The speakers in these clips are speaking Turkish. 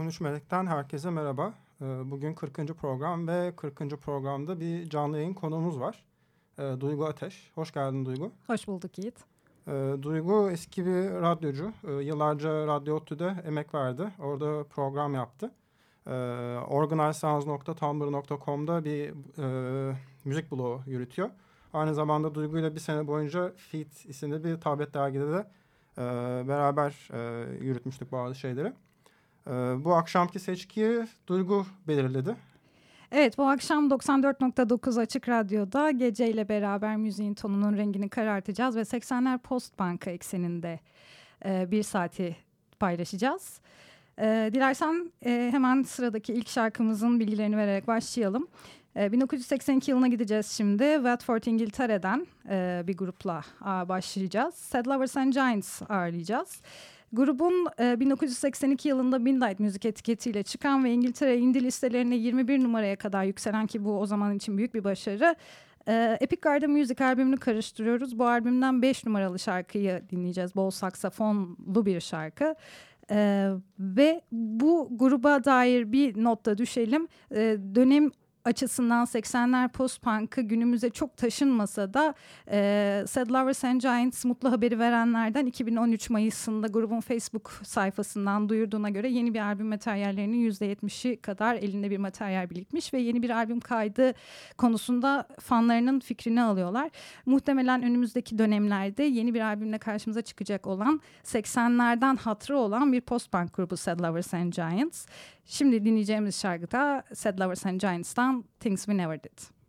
...13 Melek'ten herkese merhaba. Ee, bugün 40. program ve 40. programda bir canlı yayın konuğumuz var. Ee, Duygu Ateş. Hoş geldin Duygu. Hoş bulduk Yiğit. Ee, Duygu eski bir radyocu. Yıllarca Radyo ODTÜ'de emek verdi. Orada program yaptı. Organizesounds.tumblr.com'da bir e, müzik bloğu yürütüyor. Aynı zamanda Duygu ile bir sene boyunca Feet isimli bir tablet dergide de e, beraber e, yürütmüştük bazı şeyleri. E, bu akşamki seçkiyi Duygu belirledi. Evet bu akşam 94.9 Açık Radyo'da geceyle beraber müziğin tonunun rengini karartacağız ve 80'ler post banka ekseninde e, bir saati paylaşacağız. E, dilersen e, hemen sıradaki ilk şarkımızın bilgilerini vererek başlayalım. E, 1982 yılına gideceğiz şimdi. Watford İngiltere'den e, bir grupla başlayacağız. Sad Lovers and Giants ağırlayacağız. Grubun e, 1982 yılında Midnight müzik etiketiyle çıkan ve İngiltere indie listelerine 21 numaraya kadar yükselen ki bu o zaman için büyük bir başarı. E, Epic Garden Music albümünü karıştırıyoruz. Bu albümden 5 numaralı şarkıyı dinleyeceğiz. Bol saksafonlu bir şarkı. Ee, ve bu gruba dair bir notta düşelim. Ee, dönem açısından 80'ler post-punk'ı günümüze çok taşınmasa da e, Sad Lovers and Giants mutlu haberi verenlerden 2013 Mayıs'ında grubun Facebook sayfasından duyurduğuna göre yeni bir albüm materyallerinin %70'i kadar elinde bir materyal birikmiş ve yeni bir albüm kaydı konusunda fanlarının fikrini alıyorlar. Muhtemelen önümüzdeki dönemlerde yeni bir albümle karşımıza çıkacak olan 80'lerden hatırı olan bir post-punk grubu Sad Lovers and Giants. Şimdi dinleyeceğimiz şarkı da Sad Lovers and Giants'tan Things We Never Did.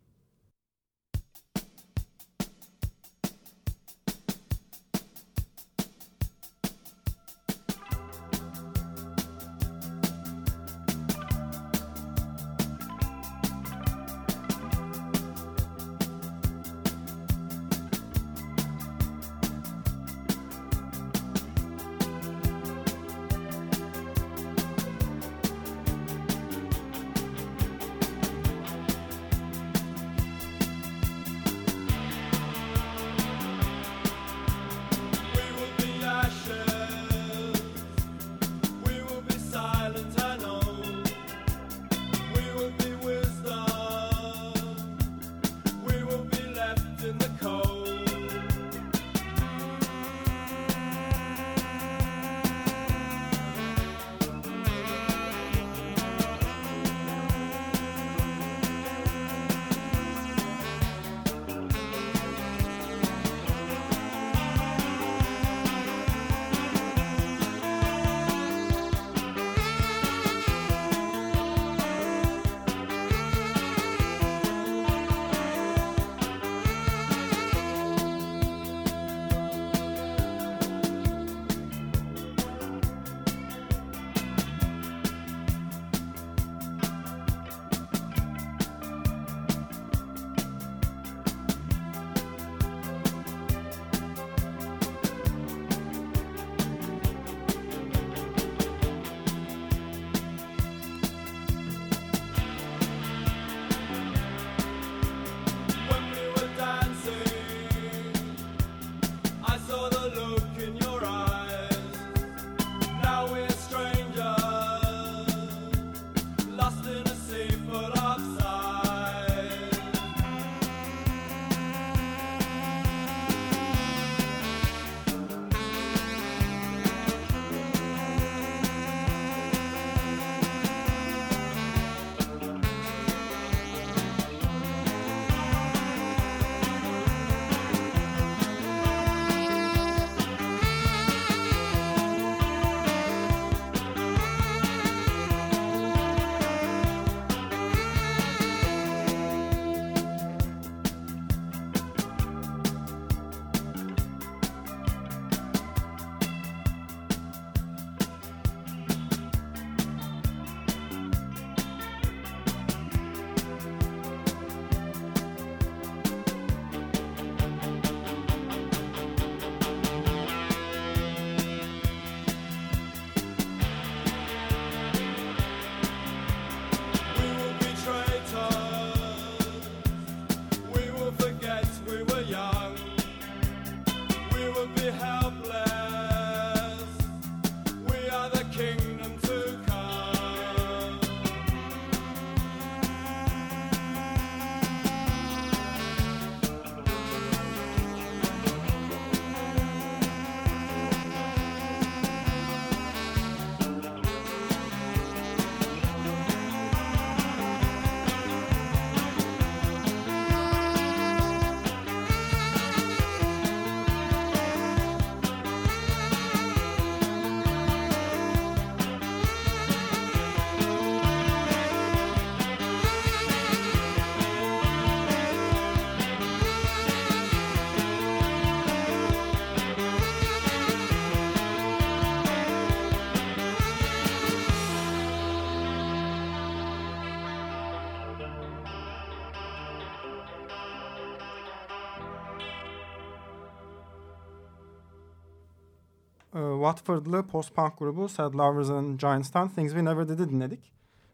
Watford'lı post-punk grubu Sad Lovers and Giants'tan Things We Never Did'i dinledik.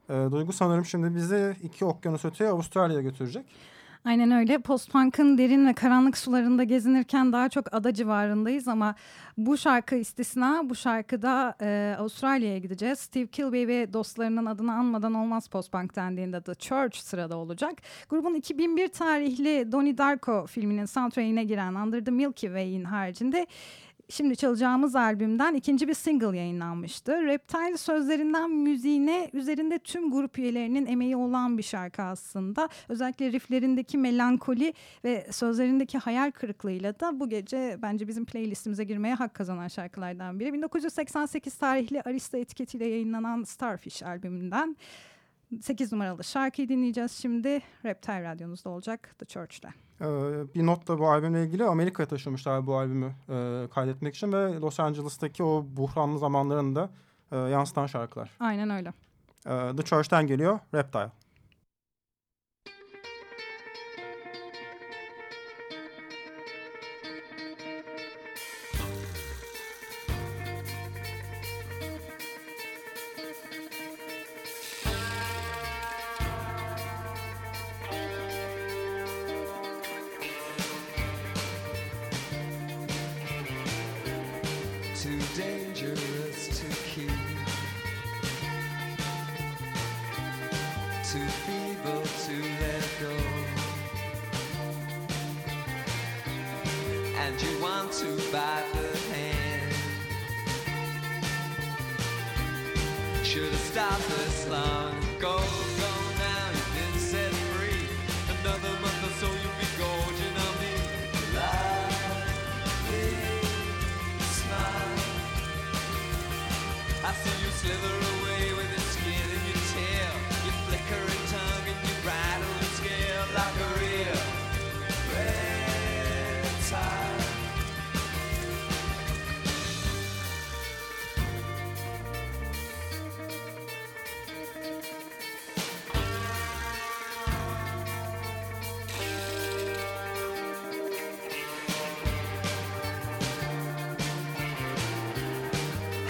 E, Duygu sanırım şimdi bizi iki okyanus öteye Avustralya'ya götürecek. Aynen öyle. Post-punk'ın derin ve karanlık sularında gezinirken daha çok ada civarındayız ama bu şarkı istisna. Bu şarkıda e, Avustralya'ya gideceğiz. Steve Kilbey ve dostlarının adını anmadan olmaz post-punk dendiğinde The Church sırada olacak. Grubun 2001 tarihli Donnie Darko filminin soundtrack'ine giren Under the Milky Way'in haricinde Şimdi çalacağımız albümden ikinci bir single yayınlanmıştı. Reptile sözlerinden müziğine üzerinde tüm grup üyelerinin emeği olan bir şarkı aslında. Özellikle rifflerindeki melankoli ve sözlerindeki hayal kırıklığıyla da bu gece bence bizim playlistimize girmeye hak kazanan şarkılardan biri. 1988 tarihli Arista etiketiyle yayınlanan Starfish albümünden 8 numaralı şarkıyı dinleyeceğiz şimdi. Reptile radyonuzda olacak The Church'te. Ee, bir not da bu albümle ilgili Amerika'ya taşımışlar bu albümü e, kaydetmek için ve Los Angeles'taki o buhranlı zamanlarını da e, yansıtan şarkılar. Aynen öyle. E, The Church'ten geliyor Reptile.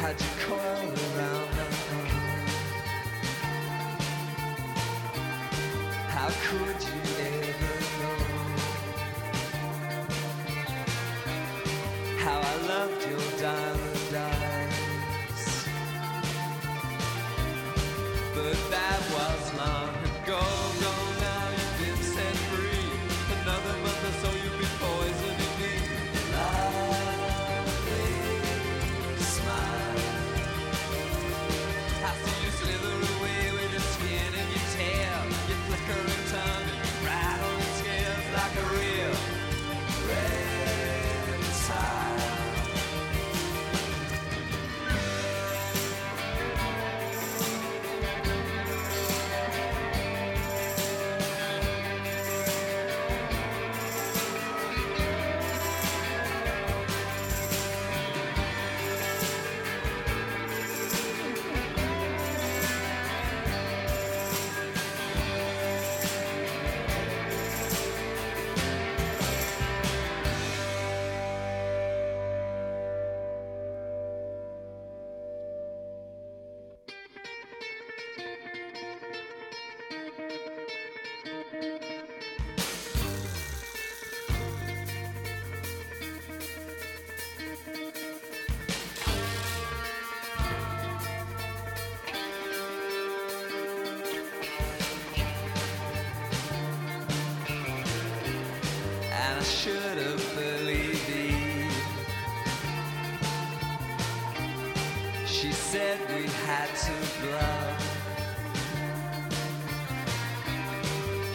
had to call around.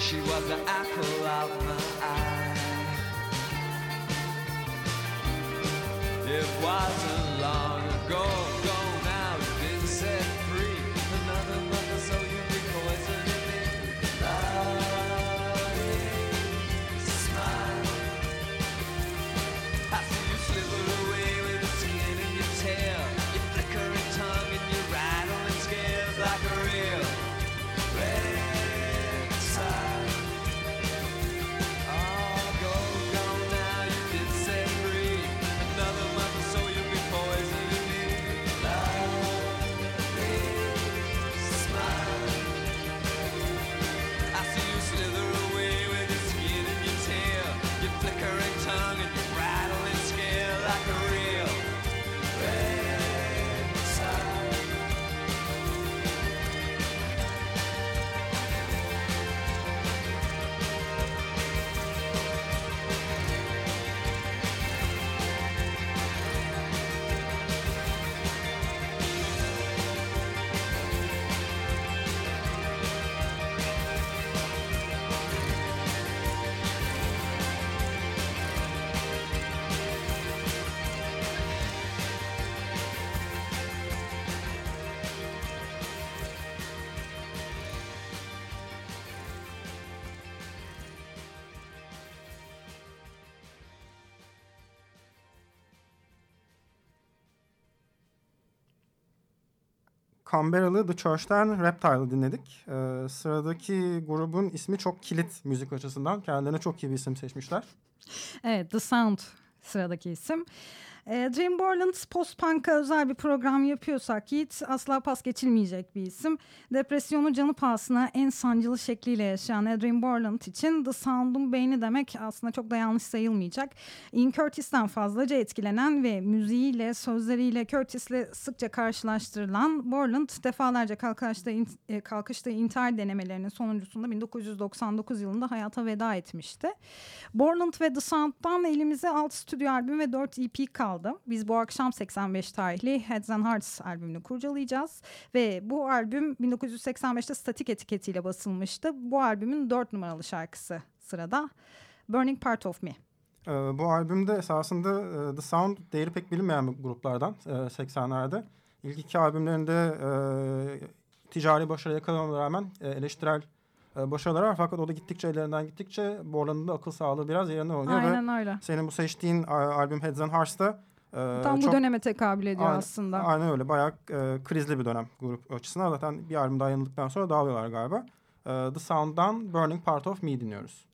She was the apple of my eye. It wasn't long ago. Canberralı The Church'ten Reptile'ı dinledik. E, sıradaki grubun ismi çok kilit müzik açısından. Kendilerine çok iyi bir isim seçmişler. Evet The Sound sıradaki isim. E, Dream Borland post-punk'a özel bir program yapıyorsak Yiğit asla pas geçilmeyecek bir isim. Depresyonu canı pahasına en sancılı şekliyle yaşayan Adrian Borland için The Sound'un beyni demek aslında çok da yanlış sayılmayacak. Ian Curtis'ten fazlaca etkilenen ve müziğiyle, sözleriyle Curtis'le sıkça karşılaştırılan Borland defalarca kalkışta, e, kalkışta intihar denemelerinin sonuncusunda 1999 yılında hayata veda etmişti. Borland ve The Sound'dan elimize 6 stüdyo albüm ve 4 EP kaldı kaldı. Biz bu akşam 85 tarihli Heads and Hearts albümünü kurcalayacağız. Ve bu albüm 1985'te statik etiketiyle basılmıştı. Bu albümün 4 numaralı şarkısı sırada. Burning Part of Me. Ee, bu albümde esasında e, The Sound değeri pek bilinmeyen bir gruplardan e, 80'lerde. İlk iki albümlerinde e, ticari başarı yakalamama rağmen e, eleştirel başarılar var. Fakat o da gittikçe ellerinden gittikçe Borland'ın da akıl sağlığı biraz yerine oynuyor. Aynen ve öyle. Senin bu seçtiğin albüm Heads and Hearts'ta e, Tam bu döneme tekabül ediyor aynen, aslında. Aynen öyle. Bayağı e, krizli bir dönem grup açısından. Zaten bir albüm daha yayınladıktan sonra dağılıyorlar galiba. E, The Sound'dan Burning Part of Me dinliyoruz.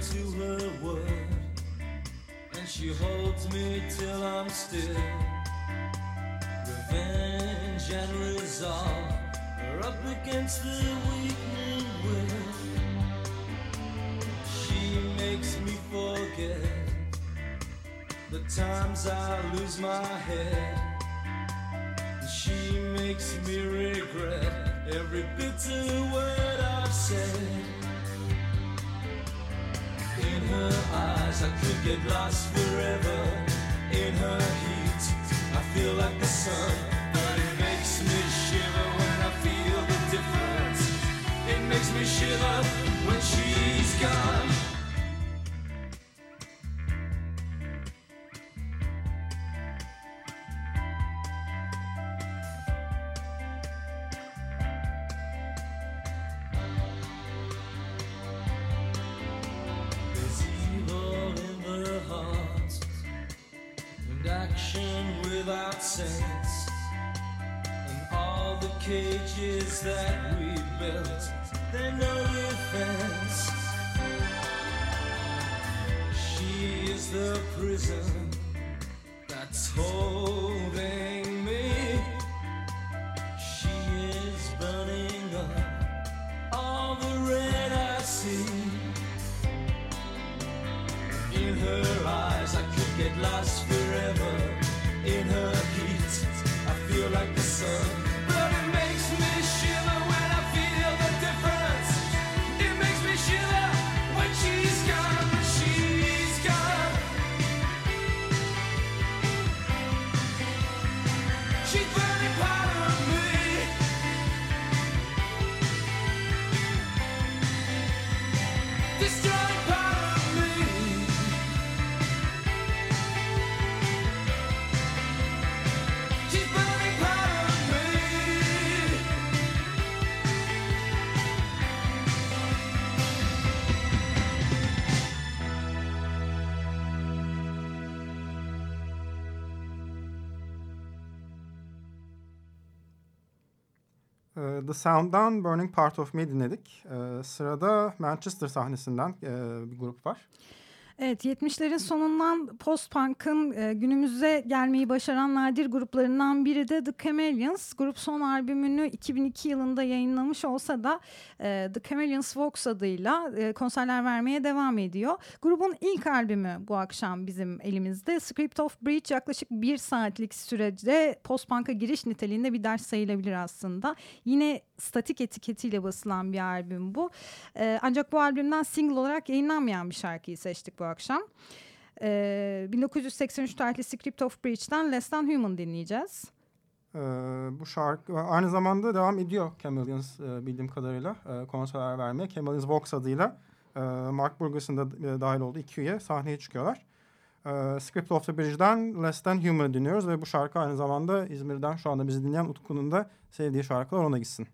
To her word, and she holds me till I'm still. Revenge and resolve are up against the weakening will. She makes me forget the times I lose my head. She makes me regret every bitter word I've said her eyes, I could get lost forever. In her heat, I feel like the sun, but it makes me shiver when I feel the difference. It makes me shiver when she's gone. The Sound'dan Burning Part of Me dinledik. Ee, sırada Manchester sahnesinden e, bir grup var. Evet 70'lerin sonundan post-punk'ın e, günümüze gelmeyi başaran nadir gruplarından biri de The Chameleons. Grup son albümünü 2002 yılında yayınlamış olsa da e, The Chameleons Vox adıyla e, konserler vermeye devam ediyor. Grubun ilk albümü bu akşam bizim elimizde. Script of Breach yaklaşık bir saatlik sürede post-punk'a giriş niteliğinde bir ders sayılabilir aslında. Yine statik etiketiyle basılan bir albüm bu. E, ancak bu albümden single olarak yayınlanmayan bir şarkıyı seçtik bu akşam. E, 1983 tarihli Script of Breach'ten Less Than Human dinleyeceğiz. Ee, bu şarkı aynı zamanda devam ediyor Chameleons e, bildiğim kadarıyla e, konserler vermeye. Chameleons Vox adıyla e, Mark Burgess'ın da e, dahil olduğu iki üye sahneye çıkıyorlar. E, Script of the Bridge'den Less Than Human dinliyoruz ve bu şarkı aynı zamanda İzmir'den şu anda bizi dinleyen Utku'nun da sevdiği şarkılar ona gitsin.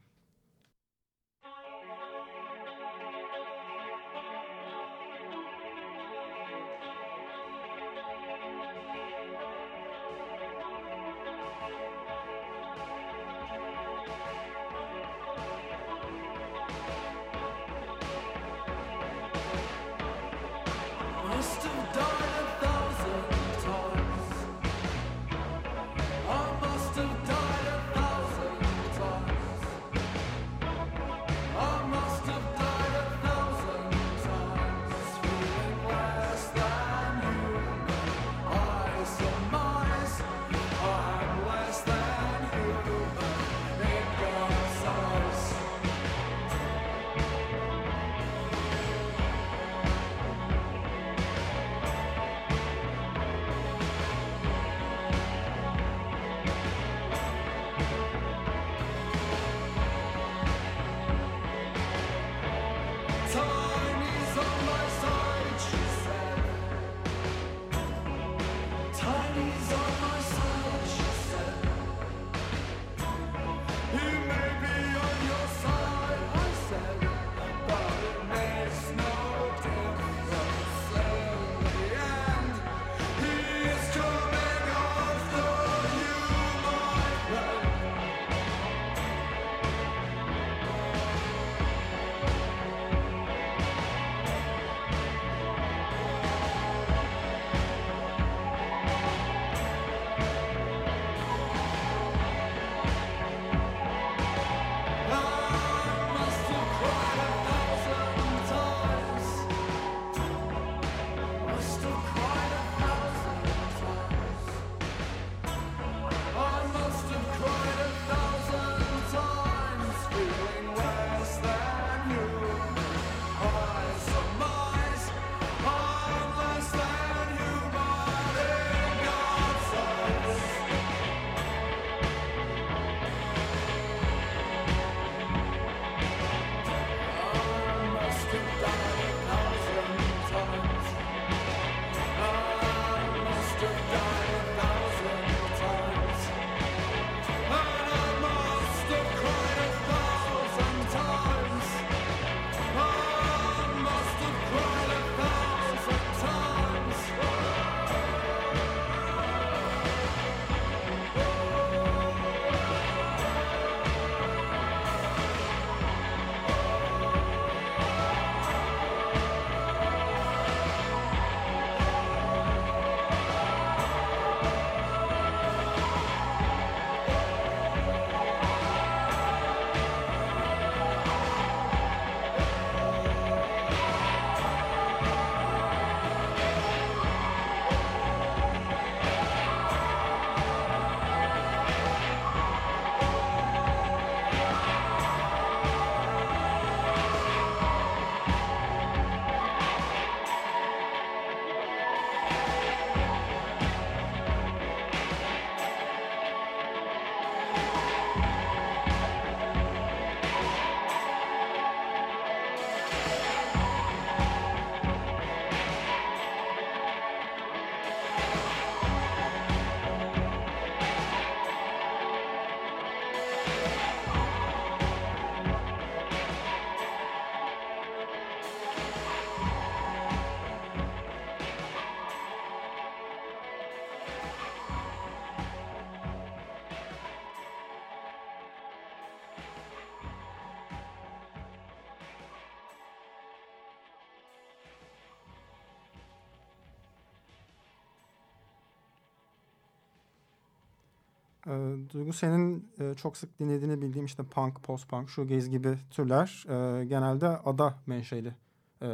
E, Duygu senin e, çok sık dinlediğini bildiğim işte punk, post-punk, shoegaze gibi türler e, genelde ada menşeli e,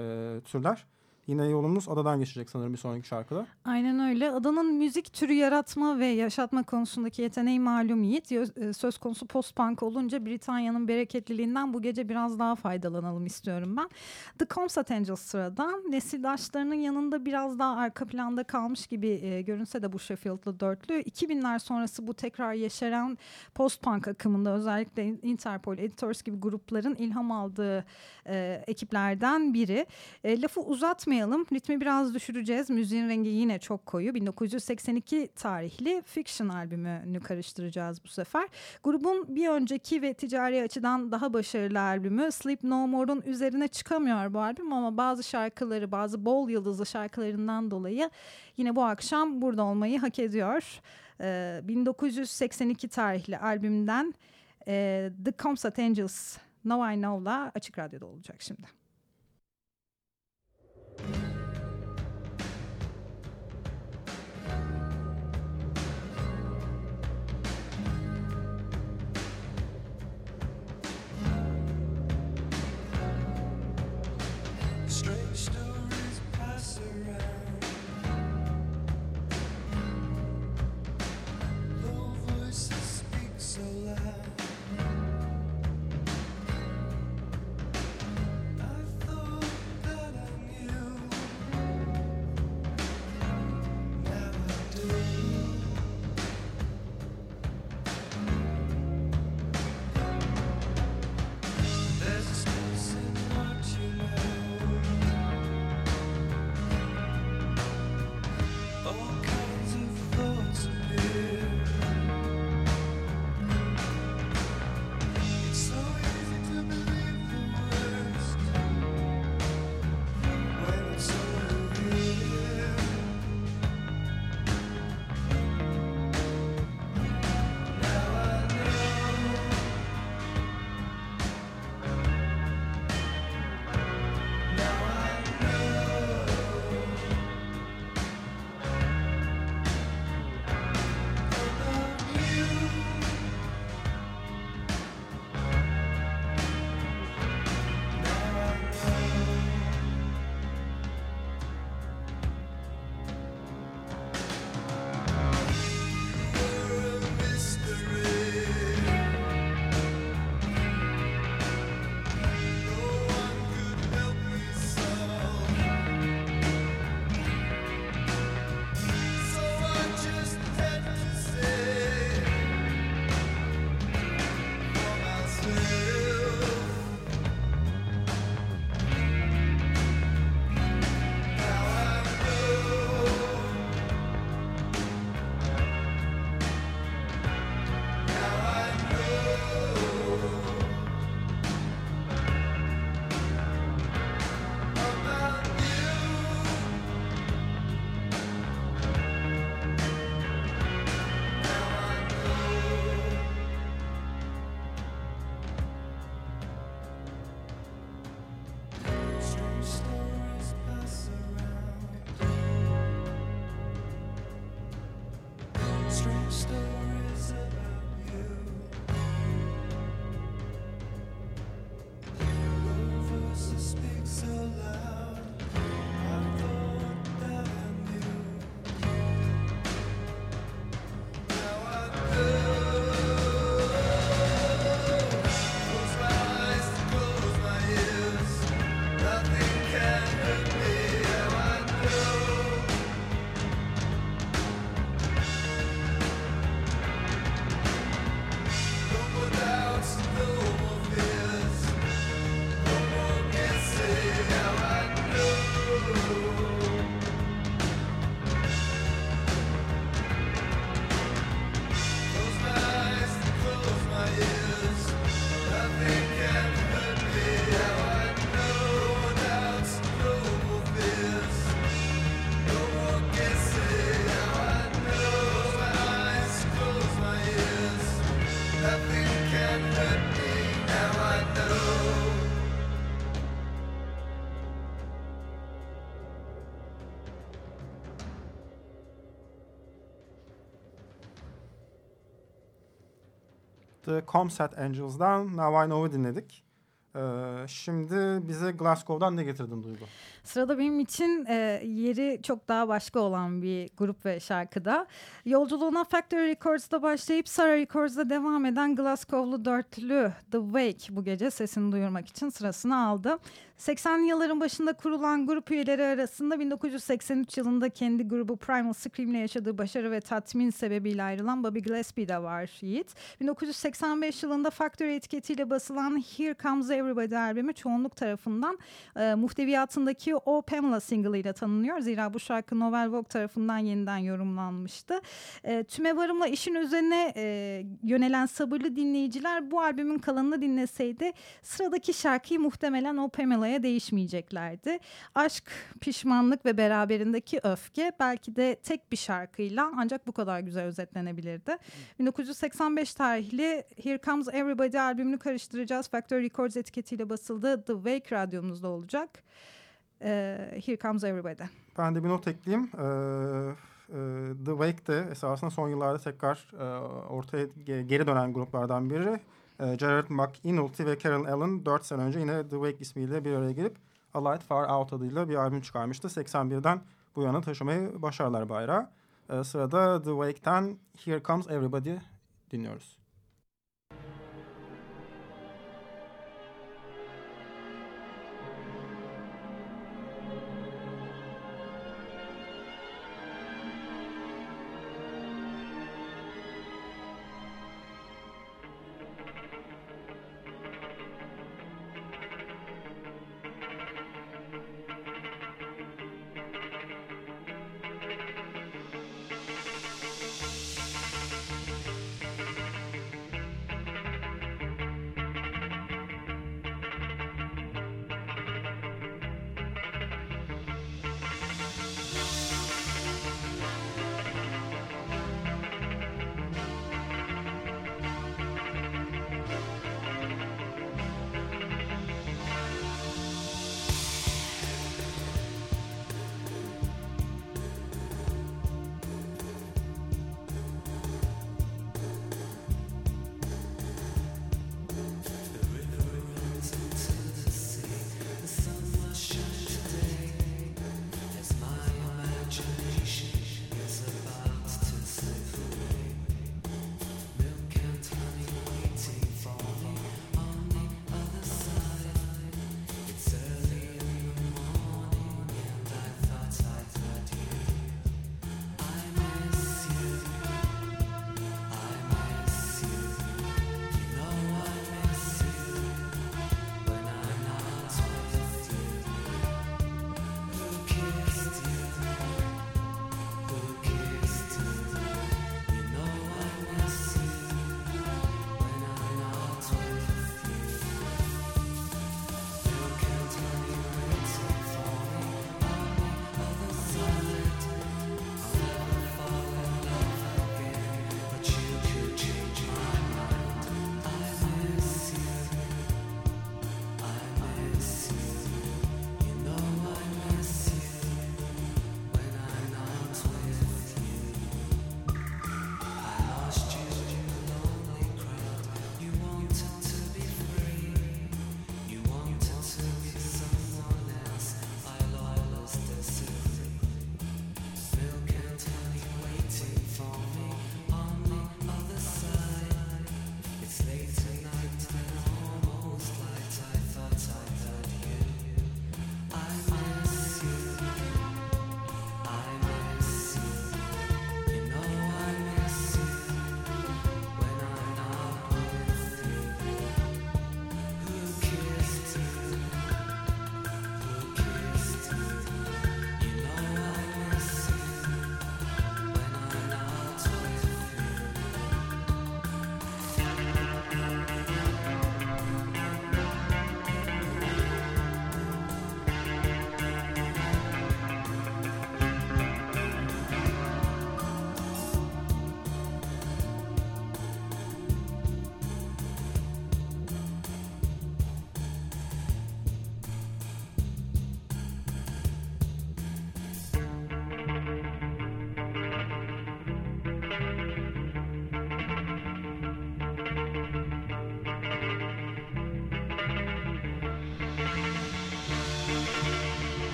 türler. Yine yolumuz adadan geçecek sanırım bir sonraki şarkıda. Aynen öyle. Adanın müzik türü yaratma ve yaşatma konusundaki yeteneği malum Yiğit. E, Söz konusu post-punk olunca Britanya'nın bereketliliğinden bu gece biraz daha faydalanalım istiyorum ben. The Comsat Angels sıradan nesildaşlarının yanında biraz daha arka planda kalmış gibi e, görünse de bu Sheffield'lı dörtlü 2000'ler sonrası bu tekrar yeşeren post-punk akımında özellikle Interpol, Editors gibi grupların ilham aldığı e, ekiplerden biri. Lafı uzatmayalım. Ritmi biraz düşüreceğiz. Müziğin rengi yine çok koyu. 1982 tarihli Fiction albümünü karıştıracağız bu sefer. Grubun bir önceki ve ticari açıdan daha başarılı albümü Sleep No More'un üzerine çıkamıyor bu albüm ama bazı şarkıları, bazı bol yıldızlı şarkılarından dolayı yine bu akşam burada olmayı hak ediyor. E, 1982 tarihli albümden e, The Comsat Angels Now I Know'la Açık Radyo'da olacak şimdi. Around. The Comsat Angels'dan Now I Know'u dinledik. Ee, şimdi bize Glasgow'dan ne getirdin Duygu? Sırada benim için e, yeri çok daha başka olan bir grup ve şarkıda. Yolculuğuna Factory Records'da başlayıp Sarah Records'da devam eden Glasgow'lu dörtlü The Wake bu gece sesini duyurmak için sırasını aldı. 80'li yılların başında kurulan grup üyeleri arasında 1983 yılında kendi grubu Primal Scream'le yaşadığı başarı ve tatmin sebebiyle ayrılan Bobby Gillespie de var Yiğit. 1985 yılında Factory etiketiyle basılan Here Comes Everybody albümü çoğunluk tarafından e, muhteviyatındaki o Pamela single ile tanınıyor. Zira bu şarkı Novel Vogue tarafından yeniden yorumlanmıştı. E, tüme varımla işin üzerine e, yönelen sabırlı dinleyiciler bu albümün kalanını dinleseydi sıradaki şarkıyı muhtemelen o Pamela'ya değişmeyeceklerdi. Aşk, pişmanlık ve beraberindeki öfke belki de tek bir şarkıyla ancak bu kadar güzel özetlenebilirdi. 1985 tarihli Here Comes Everybody albümünü karıştıracağız. Factory Records etiketiyle basıldı. The Wake radyomuzda olacak. Ee, Here Comes Everybody. Ben de bir not ekleyeyim. Ee, e, The Wake de esasında son yıllarda tekrar e, ortaya ge- geri dönen gruplardan biri. E, Jared McInulty ve Carol Allen 4 sene önce yine The Wake ismiyle bir araya gelip A Light Far Out adıyla bir albüm çıkarmıştı. 81'den bu yana taşımayı başarılar bayrağı. E, sırada The Wake'ten Here Comes Everybody dinliyoruz.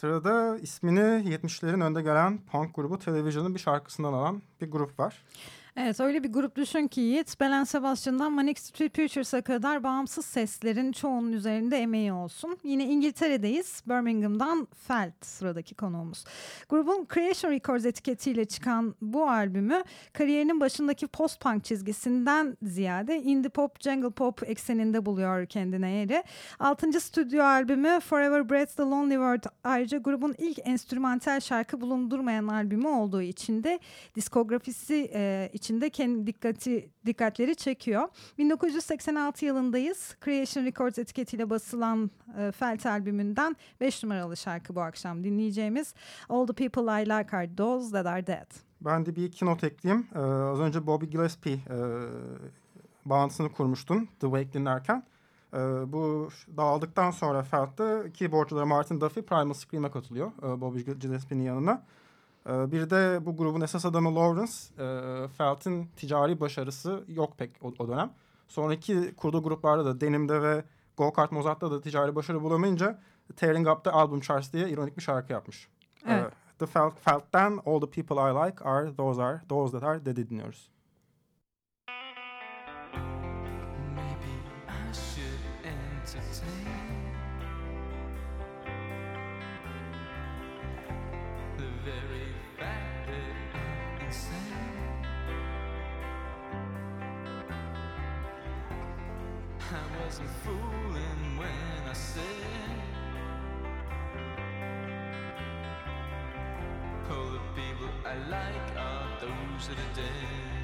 Sırada ismini 70'lerin önde gelen punk grubu Television'ın bir şarkısından alan bir grup var. Evet öyle bir grup düşün ki Yiğit, Belen Sebastian'dan Manic Street Preachers'a kadar bağımsız seslerin çoğunun üzerinde emeği olsun. Yine İngiltere'deyiz. Birmingham'dan Felt sıradaki konuğumuz. Grubun Creation Records etiketiyle çıkan bu albümü kariyerinin başındaki post-punk çizgisinden ziyade indie pop, jungle pop ekseninde buluyor kendine yeri. Altıncı stüdyo albümü Forever Breath the Lonely World ayrıca grubun ilk enstrümantal şarkı bulundurmayan albümü olduğu için de diskografisi e, içinde kendi dikkati dikkatleri çekiyor. 1986 yılındayız. Creation Records etiketiyle basılan e, Felt albümünden 5 numaralı şarkı bu akşam dinleyeceğimiz All the People I Like Are Those That Are Dead. Ben de bir iki not ekleyeyim. Ee, az önce Bobby Gillespie e, bağlantısını kurmuştun The Wake dinlerken. E, bu dağıldıktan sonra Felt'te keyboardçuları Martin Duffy Primal Scream'e katılıyor e, Bobby Gillespie'nin yanına. E, bir de bu grubun esas adamı Lawrence. E, Felt'in ticari başarısı yok pek o, dönem. Sonraki kurduğu gruplarda da Denim'de ve Go Kart Mozart'ta da ticari başarı bulamayınca Tearing Up'ta Album Charts diye ironik bir şarkı yapmış. Evet. E, The Felt, Felt'ten All the People I Like Are Those Are Those That Are Dead'i dinliyoruz. Wasn't fooling when I said all the people I like are those that are dead.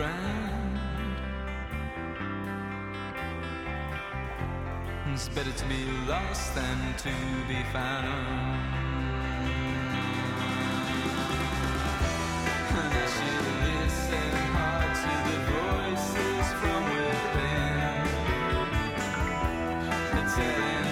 Ground. It's better to be lost than to be found. And I should listen hard to the voices from within. They're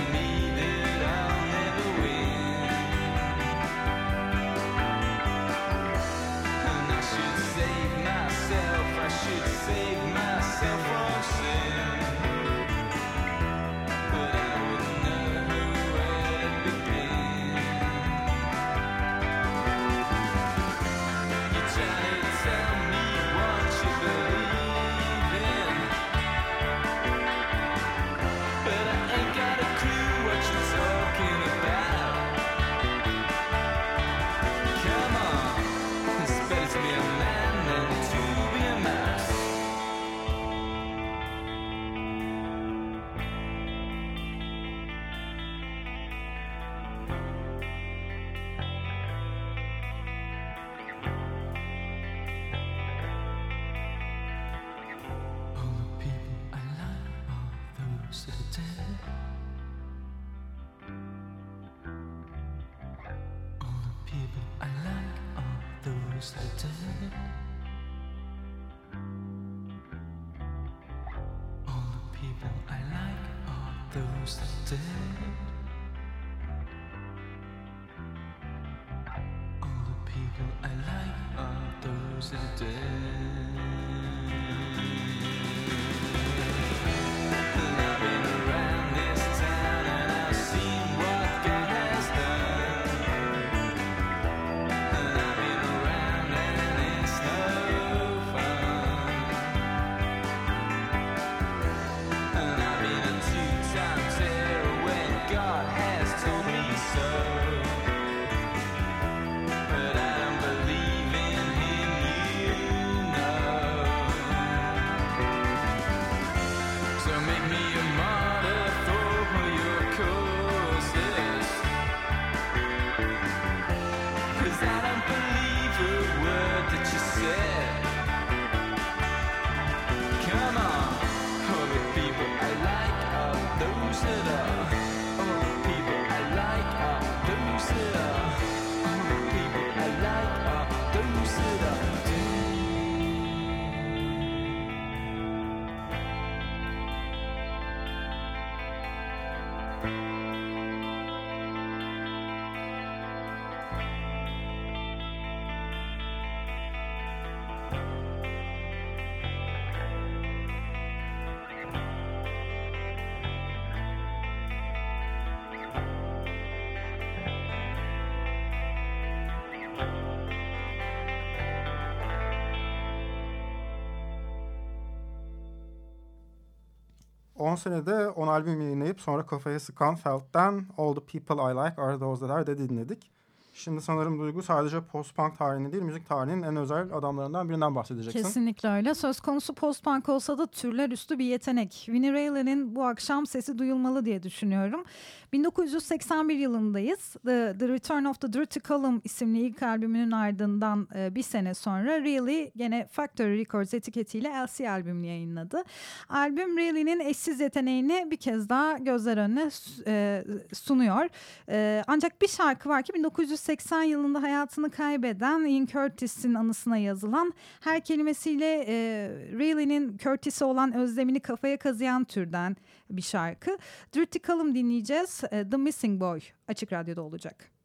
...10 senede 10 albüm yayınlayıp sonra kafaya sıkan Felt'ten All the People I Like Are Those That Are de dinledik. Şimdi sanırım Duygu sadece post-punk tarihinin değil, müzik tarihinin en özel adamlarından birinden bahsedeceksin. Kesinlikle öyle. Söz konusu post-punk olsa da türler üstü bir yetenek. Winnie Raylan'in bu akşam sesi duyulmalı diye düşünüyorum. 1981 yılındayız. The, the Return of the Dirty Column isimli ilk albümünün ardından e, bir sene sonra Really gene Factory Records etiketiyle LC albümünü yayınladı. Albüm Really'nin eşsiz yeteneğini bir kez daha gözler önüne e, sunuyor. E, ancak bir şarkı var ki 1980 yılında hayatını kaybeden Ian Curtis'in anısına yazılan her kelimesiyle e, Really'nin Curtis'e olan özlemini kafaya kazıyan türden bir şarkı. Dirty Column dinleyeceğiz. E, The Missing Boy Açık Radyo'da olacak.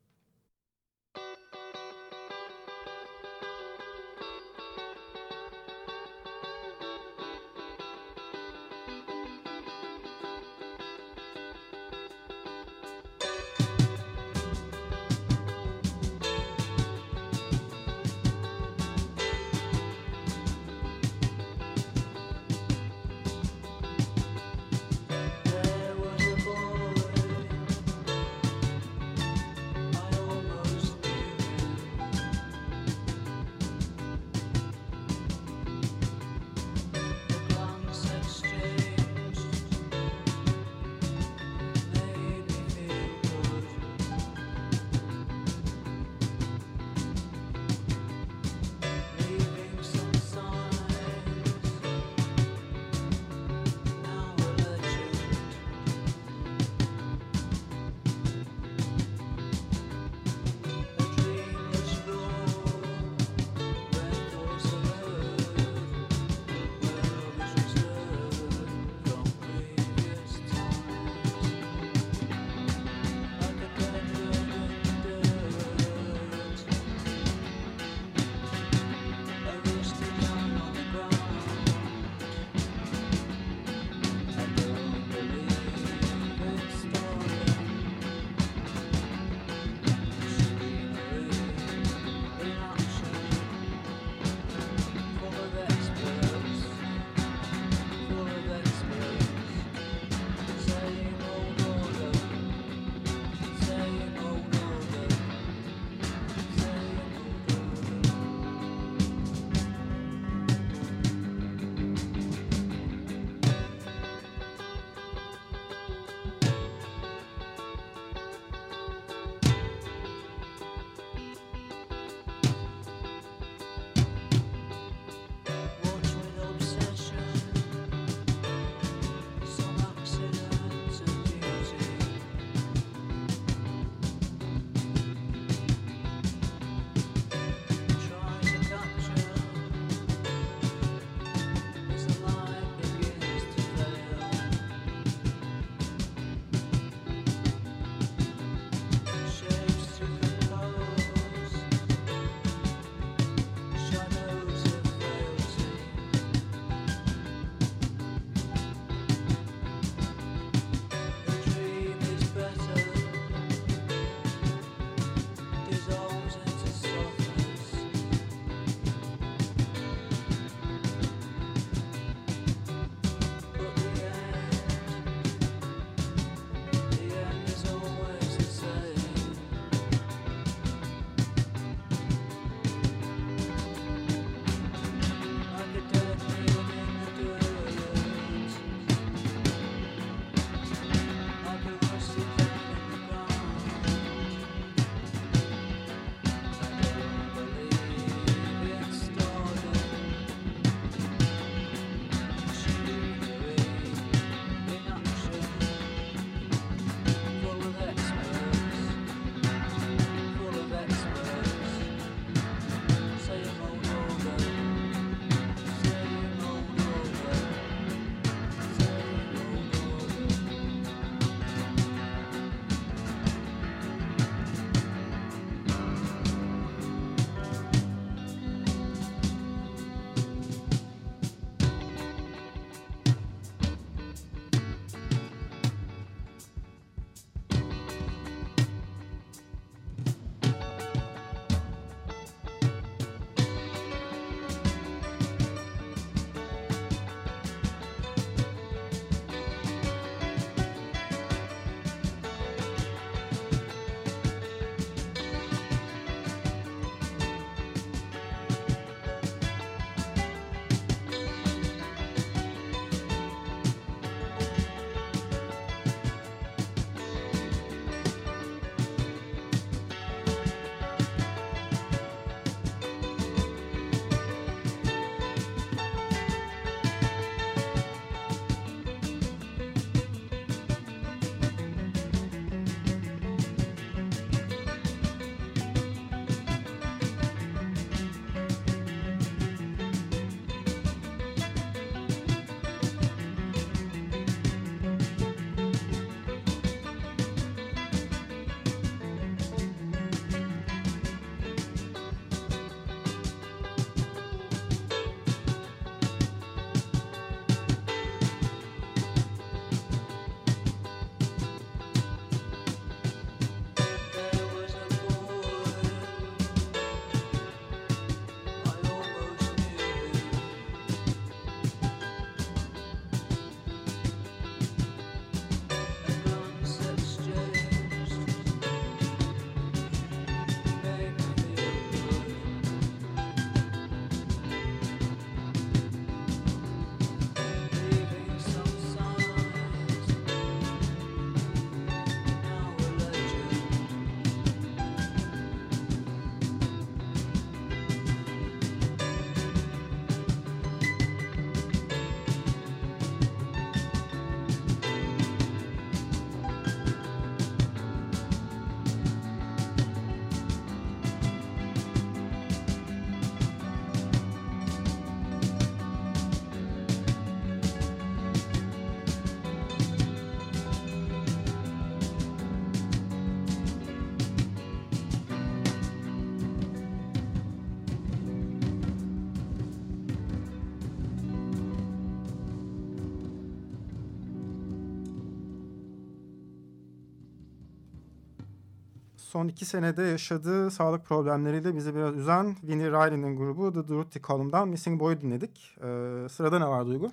Son iki senede yaşadığı sağlık problemleriyle bizi biraz üzen Vinnie Riley'nin grubu The Durutti Column'dan Missing Boy dinledik. Ee, sırada ne var Duygu?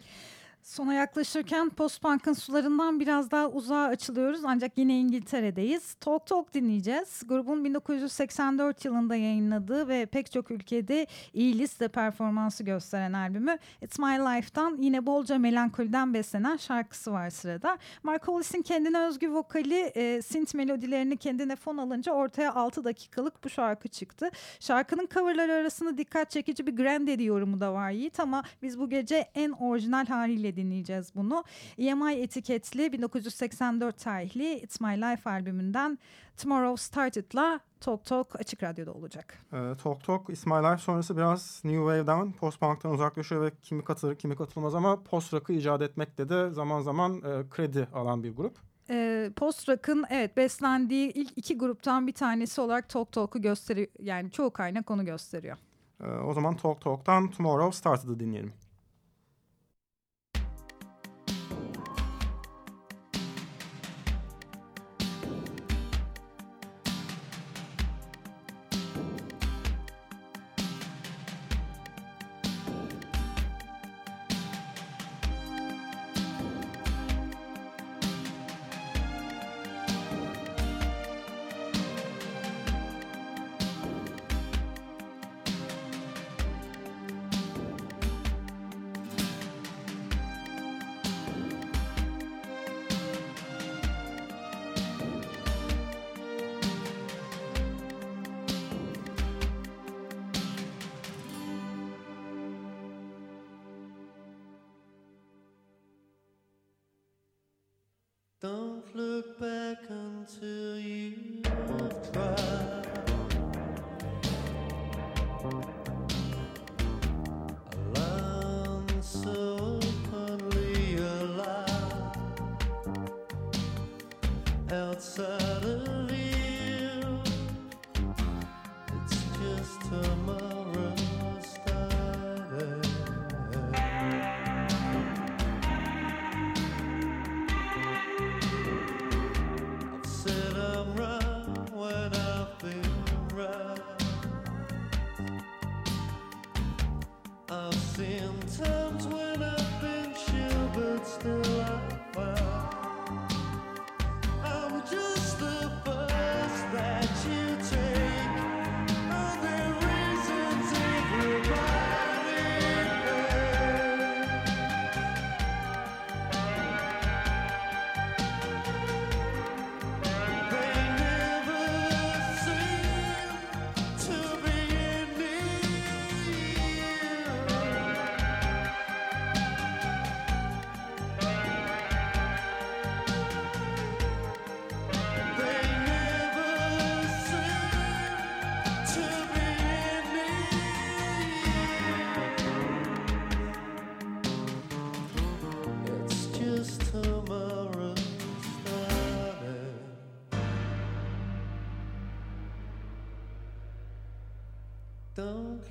Sona yaklaşırken post-punk'ın sularından biraz daha uzağa açılıyoruz ancak yine İngiltere'deyiz. Talk Talk dinleyeceğiz. Grubun 1984 yılında yayınladığı ve pek çok ülkede iyi liste performansı gösteren albümü It's My Life'dan yine bolca melankoliden beslenen şarkısı var sırada. Mark Hollis'in kendine özgü vokali e, synth melodilerini kendine fon alınca ortaya 6 dakikalık bu şarkı çıktı. Şarkının coverları arasında dikkat çekici bir Granddaddy yorumu da var Yiğit ama biz bu gece en orijinal haliyle dinleyeceğiz bunu. EMI etiketli 1984 tarihli It's My Life albümünden Tomorrow Started'la Talk Talk Açık Radyo'da olacak. Ee, Talk Talk It's My Life sonrası biraz New Wave'den, post-punk'tan uzaklaşıyor ve kimi katılır kimi katılmaz ama post-rock'ı icat etmekte de zaman zaman e, kredi alan bir grup. Ee, post rock'ın evet beslendiği ilk iki gruptan bir tanesi olarak Talk Talk'u gösteriyor. Yani çoğu kaynak onu gösteriyor. Ee, o zaman Talk Talk'tan Tomorrow Started'ı dinleyelim.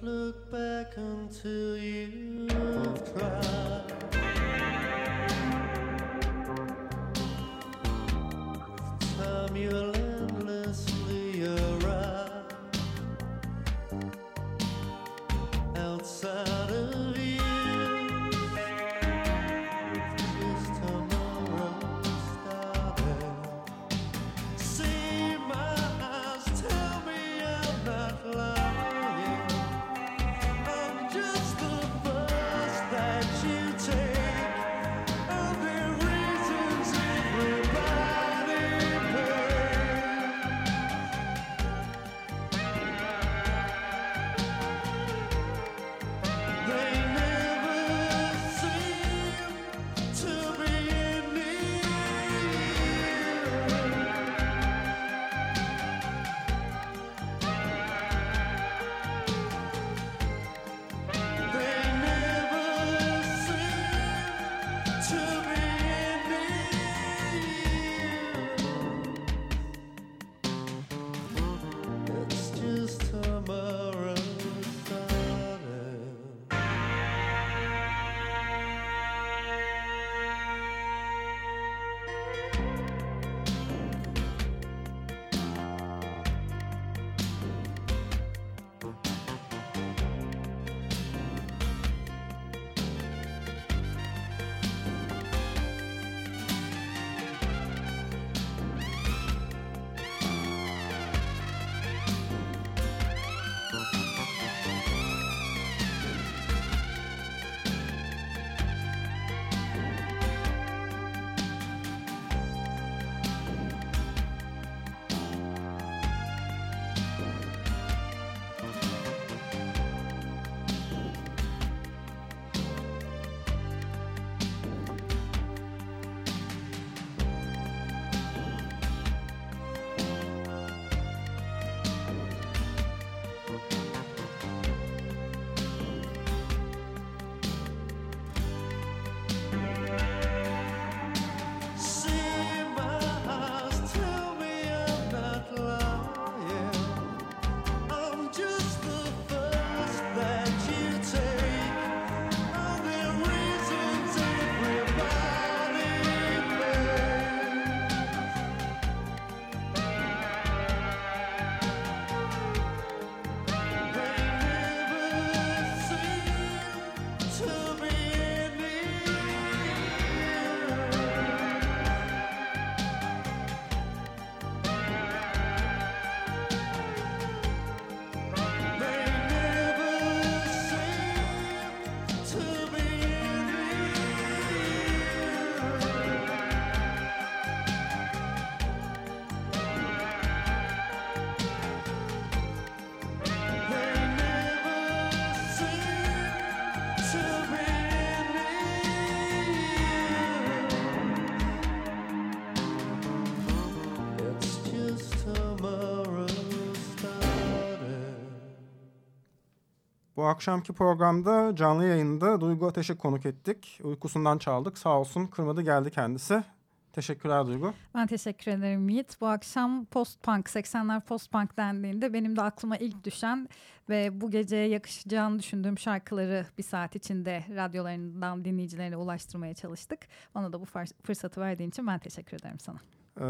Look back until you've Bu akşamki programda canlı yayında Duygu Ateş'i konuk ettik. Uykusundan çaldık. Sağ olsun kırmadı geldi kendisi. Teşekkürler Duygu. Ben teşekkür ederim Yiğit. Bu akşam post-punk, 80'ler post-punk dendiğinde benim de aklıma ilk düşen ve bu geceye yakışacağını düşündüğüm şarkıları bir saat içinde radyolarından dinleyicilerine ulaştırmaya çalıştık. Bana da bu fırsatı verdiğin için ben teşekkür ederim sana. Ee,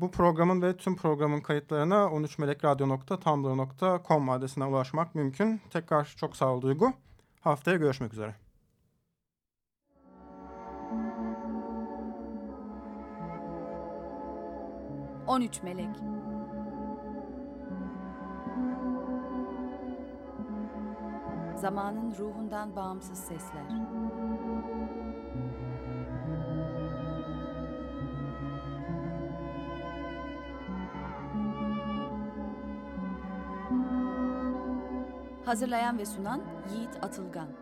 bu programın ve tüm programın kayıtlarına 13melekradyo.tumblr.com adresine ulaşmak mümkün. Tekrar çok sağ ol Duygu. Haftaya görüşmek üzere. On üç melek. Zamanın ruhundan bağımsız sesler. Hazırlayan ve sunan Yiğit Atılgan.